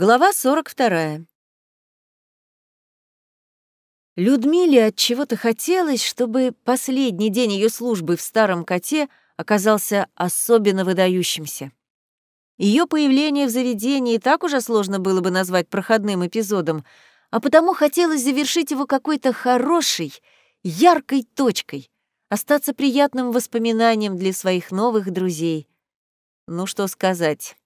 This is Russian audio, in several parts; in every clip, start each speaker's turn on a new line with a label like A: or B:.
A: Глава 42. Людмиле от чего-то хотелось, чтобы последний день ее службы в старом коте оказался особенно выдающимся. Ее появление в заведении так уже сложно было бы назвать проходным эпизодом, а потому хотелось завершить его какой-то хорошей, яркой точкой, остаться приятным воспоминанием для своих новых друзей. Ну что сказать.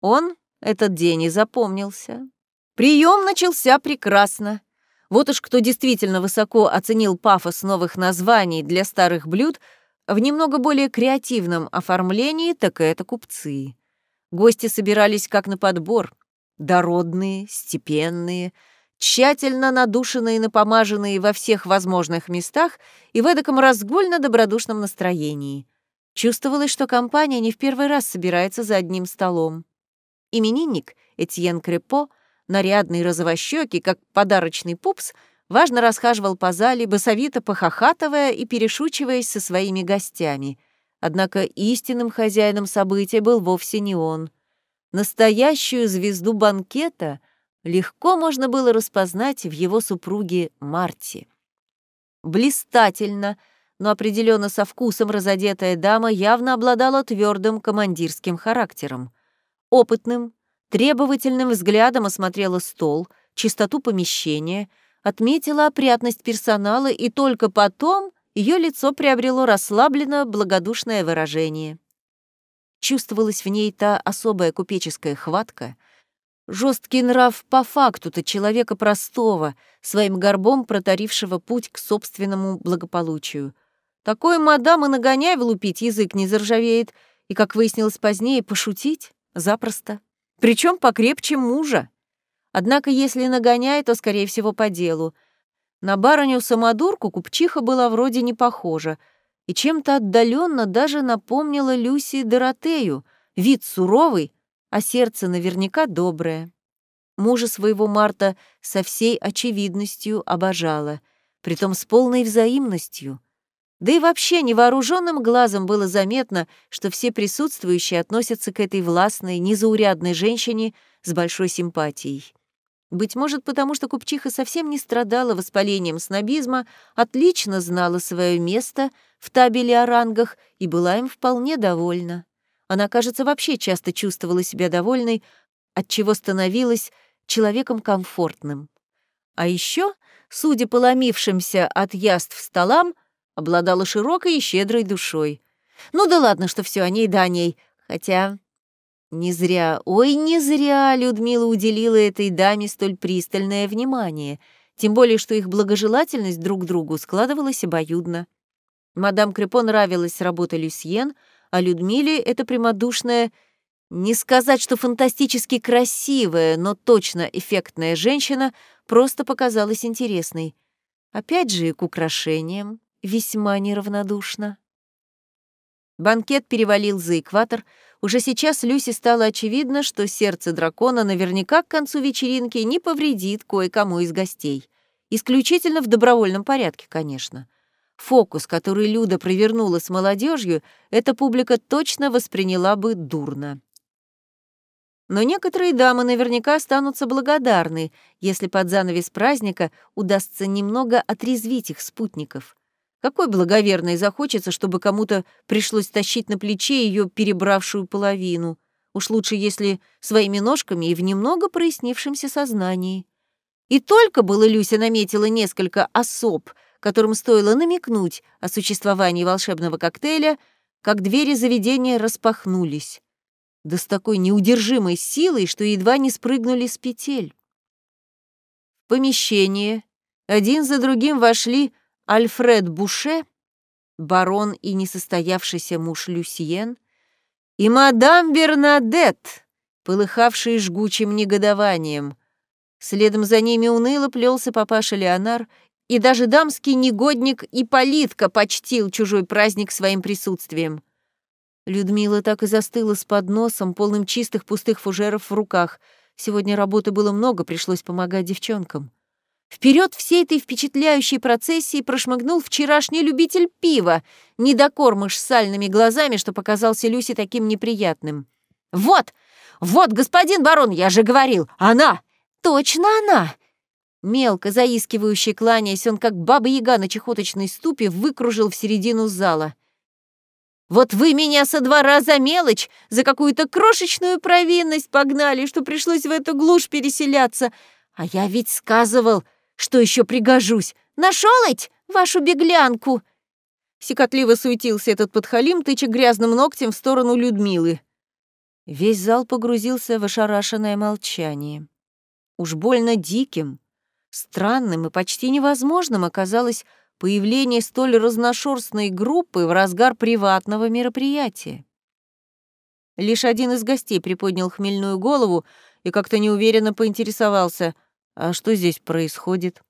A: Он этот день и запомнился. Прием начался прекрасно. Вот уж кто действительно высоко оценил пафос новых названий для старых блюд в немного более креативном оформлении, так это купцы. Гости собирались как на подбор. Дородные, степенные, тщательно надушенные и напомаженные во всех возможных местах и в эдаком разгульно-добродушном настроении. Чувствовалось, что компания не в первый раз собирается за одним столом. Именинник Этьен Крепо, нарядный розовощёкий, как подарочный пупс, важно расхаживал по зале, басовито похохатывая и перешучиваясь со своими гостями. Однако истинным хозяином события был вовсе не он. Настоящую звезду банкета легко можно было распознать в его супруге Марти. Блистательно, но определенно со вкусом разодетая дама явно обладала твердым командирским характером опытным, требовательным взглядом осмотрела стол, чистоту помещения, отметила опрятность персонала, и только потом ее лицо приобрело расслабленно благодушное выражение. Чувствовалась в ней та особая купеческая хватка, жесткий нрав по факту-то человека простого, своим горбом протарившего путь к собственному благополучию. Такое мадам и нагоняй влупить язык не заржавеет, и, как выяснилось позднее, пошутить Запросто. Причем покрепче мужа. Однако, если нагоняет, то, скорее всего, по делу. На барыню-самодурку купчиха была вроде не похожа и чем-то отдаленно даже напомнила Люси Доротею. Вид суровый, а сердце наверняка доброе. Мужа своего Марта со всей очевидностью обожала, притом с полной взаимностью — да и вообще невооруженным глазом было заметно, что все присутствующие относятся к этой властной, незаурядной женщине с большой симпатией. Быть может, потому что купчиха совсем не страдала воспалением снобизма, отлично знала свое место в табеле о рангах и была им вполне довольна. Она, кажется, вообще часто чувствовала себя довольной, отчего становилась человеком комфортным. А еще, судя по ломившимся от яств столам, обладала широкой и щедрой душой. Ну да ладно, что все о ней да о ней. Хотя не зря, ой, не зря Людмила уделила этой даме столь пристальное внимание, тем более что их благожелательность друг к другу складывалась обоюдно. Мадам Крепо нравилась работа Люсьен, а Людмиле эта прямодушная, не сказать, что фантастически красивая, но точно эффектная женщина просто показалась интересной. Опять же, к украшениям, весьма неравнодушна. Банкет перевалил за экватор. Уже сейчас Люси стало очевидно, что сердце дракона наверняка к концу вечеринки не повредит кое-кому из гостей. Исключительно в добровольном порядке, конечно. Фокус, который Люда провернула с молодежью, эта публика точно восприняла бы дурно. Но некоторые дамы наверняка останутся благодарны, если под занавес праздника удастся немного отрезвить их спутников. Какой благоверной захочется, чтобы кому-то пришлось тащить на плече ее перебравшую половину? Уж лучше, если своими ножками и в немного прояснившемся сознании. И только было Люся наметила несколько особ, которым стоило намекнуть о существовании волшебного коктейля, как двери заведения распахнулись. Да с такой неудержимой силой, что едва не спрыгнули с петель. В помещение один за другим вошли Альфред Буше, барон и несостоявшийся муж Люсьен, и мадам Бернадет, полыхавший жгучим негодованием. Следом за ними уныло плелся папаша Леонар, и даже дамский негодник Ипполитка почтил чужой праздник своим присутствием. Людмила так и застыла с подносом, полным чистых пустых фужеров в руках. Сегодня работы было много, пришлось помогать девчонкам. Вперед всей этой впечатляющей процессии прошмыгнул вчерашний любитель пива, недокормыш с сальными глазами, что показался Люсе таким неприятным. «Вот! Вот, господин барон, я же говорил! Она! Точно она!» Мелко, заискивающе кланяясь, он, как баба-яга на чехоточной ступе, выкружил в середину зала. «Вот вы меня со двора за мелочь, за какую-то крошечную провинность погнали, что пришлось в эту глушь переселяться. А я ведь сказывал, что еще пригожусь. Нашел ведь вашу беглянку?» Сикотливо суетился этот подхалим, тыча грязным ногтем в сторону Людмилы. Весь зал погрузился в ошарашенное молчание. Уж больно диким, странным и почти невозможным оказалось появление столь разношерстной группы в разгар приватного мероприятия. Лишь один из гостей приподнял хмельную голову и как-то неуверенно поинтересовался, а что здесь происходит?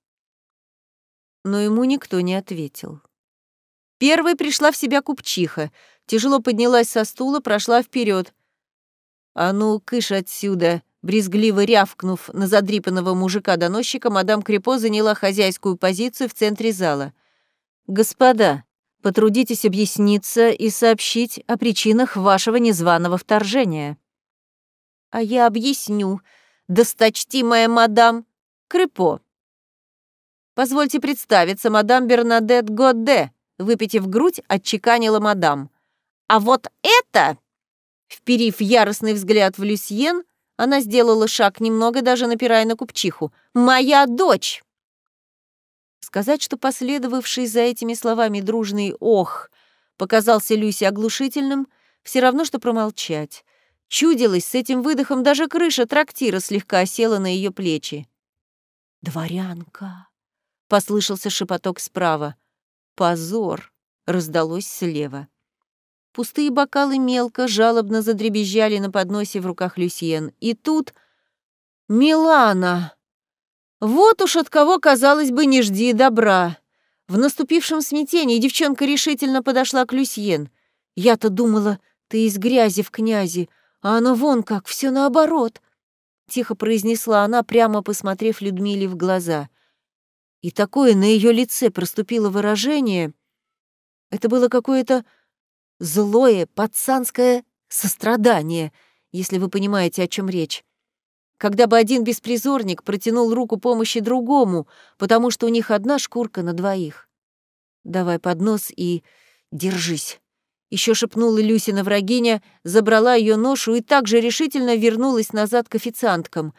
A: Но ему никто не ответил. Первой пришла в себя купчиха, тяжело поднялась со стула, прошла вперед. «А ну, кыш отсюда!» Брезгливо рявкнув на задрипанного мужика-доносчика, мадам Крепо заняла хозяйскую позицию в центре зала. «Господа, потрудитесь объясниться и сообщить о причинах вашего незваного вторжения». «А я объясню, досточтимая мадам Крепо». «Позвольте представиться, мадам Бернадет Годде», выпитив грудь, отчеканила мадам. «А вот это...» Вперив яростный взгляд в Люсьен, она сделала шаг немного, даже напирая на купчиху. «Моя дочь!» Сказать, что последовавший за этими словами дружный «ох» показался Люсе оглушительным, все равно, что промолчать. Чудилось, с этим выдохом даже крыша трактира слегка осела на ее плечи. «Дворянка!» — послышался шепоток справа. «Позор!» — раздалось слева. Пустые бокалы мелко, жалобно задребезжали на подносе в руках Люсьен. И тут... Милана! Вот уж от кого, казалось бы, не жди добра. В наступившем смятении девчонка решительно подошла к Люсьен. Я-то думала, ты из грязи в князи, а оно вон как, все наоборот. Тихо произнесла она, прямо посмотрев Людмиле в глаза. И такое на ее лице проступило выражение. Это было какое-то злое, пацанское сострадание, если вы понимаете, о чем речь. Когда бы один беспризорник протянул руку помощи другому, потому что у них одна шкурка на двоих. Давай поднос и держись. Еще шепнула Люсина врагиня, забрала ее ношу и также решительно вернулась назад к официанткам,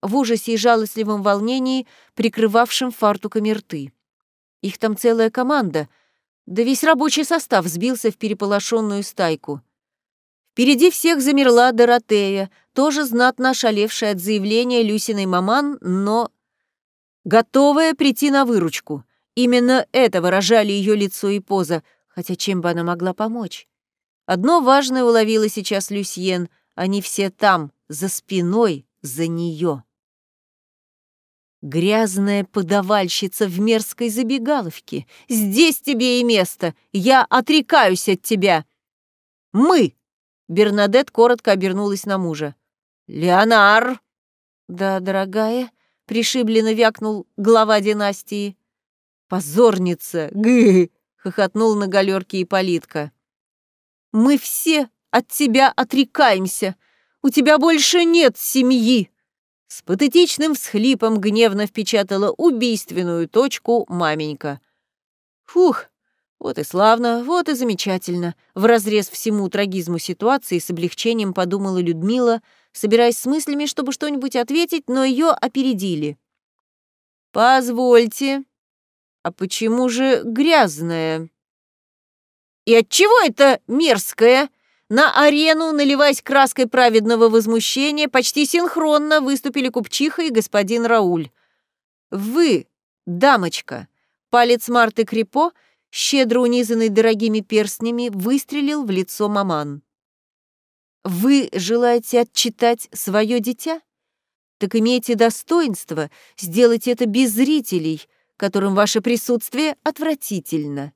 A: в ужасе и жалостливом волнении, прикрывавшим фартуками рты. Их там целая команда — да весь рабочий состав сбился в переполошенную стайку. Впереди всех замерла Доротея, тоже знатно ошалевшая от заявления Люсиной маман, но готовая прийти на выручку. Именно это выражали ее лицо и поза, хотя чем бы она могла помочь? Одно важное уловила сейчас Люсьен — они все там, за спиной, за нее. Грязная подавальщица в мерзкой забегаловке. Здесь тебе и место. Я отрекаюсь от тебя. Мы. Бернадет коротко обернулась на мужа. Леонар. Да, дорогая, пришибленно вякнул глава династии. Позорница. Гы. Хохотнул на галерке Ипполитка. Мы все от тебя отрекаемся. У тебя больше нет семьи. С патетичным всхлипом гневно впечатала убийственную точку маменька. Фух, вот и славно, вот и замечательно. В разрез всему трагизму ситуации с облегчением подумала Людмила, собираясь с мыслями, чтобы что-нибудь ответить, но ее опередили. «Позвольте, а почему же грязная?» «И отчего это мерзкое?» На арену, наливаясь краской праведного возмущения, почти синхронно выступили купчиха и господин Рауль. «Вы, дамочка!» Палец Марты Крипо, щедро унизанный дорогими перстнями, выстрелил в лицо маман. «Вы желаете отчитать свое дитя? Так имейте достоинство сделать это без зрителей, которым ваше присутствие отвратительно».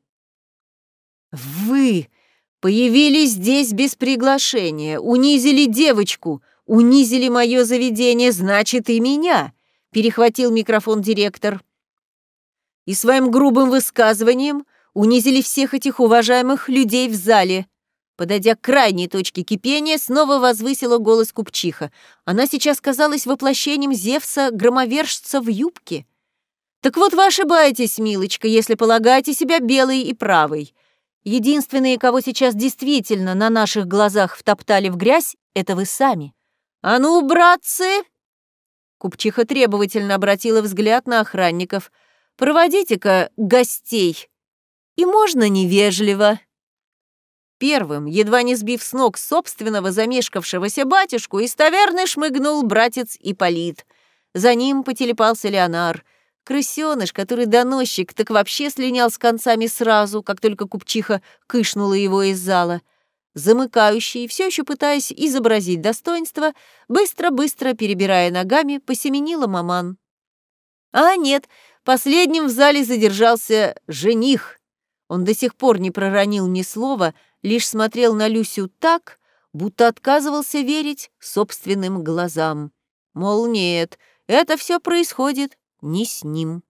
A: «Вы!» Появились здесь без приглашения, унизили девочку, унизили мое заведение, значит, и меня», — перехватил микрофон директор. «И своим грубым высказыванием унизили всех этих уважаемых людей в зале. Подойдя к крайней точке кипения, снова возвысила голос купчиха. Она сейчас казалась воплощением Зевса, громовержца в юбке. «Так вот вы ошибаетесь, милочка, если полагаете себя белой и правой. Единственные, кого сейчас действительно на наших глазах втоптали в грязь, это вы сами. А ну, братцы!» Купчиха требовательно обратила взгляд на охранников. «Проводите-ка гостей. И можно невежливо». Первым, едва не сбив с ног собственного замешкавшегося батюшку, из таверны шмыгнул братец Ипполит. За ним потелепался Леонар. Крысёныш, который доносчик, так вообще слинял с концами сразу, как только купчиха кышнула его из зала. Замыкающий, все еще пытаясь изобразить достоинство, быстро-быстро перебирая ногами, посеменила маман. А нет, последним в зале задержался жених. Он до сих пор не проронил ни слова, лишь смотрел на Люсю так, будто отказывался верить собственным глазам. Мол, нет, это все происходит не с ним.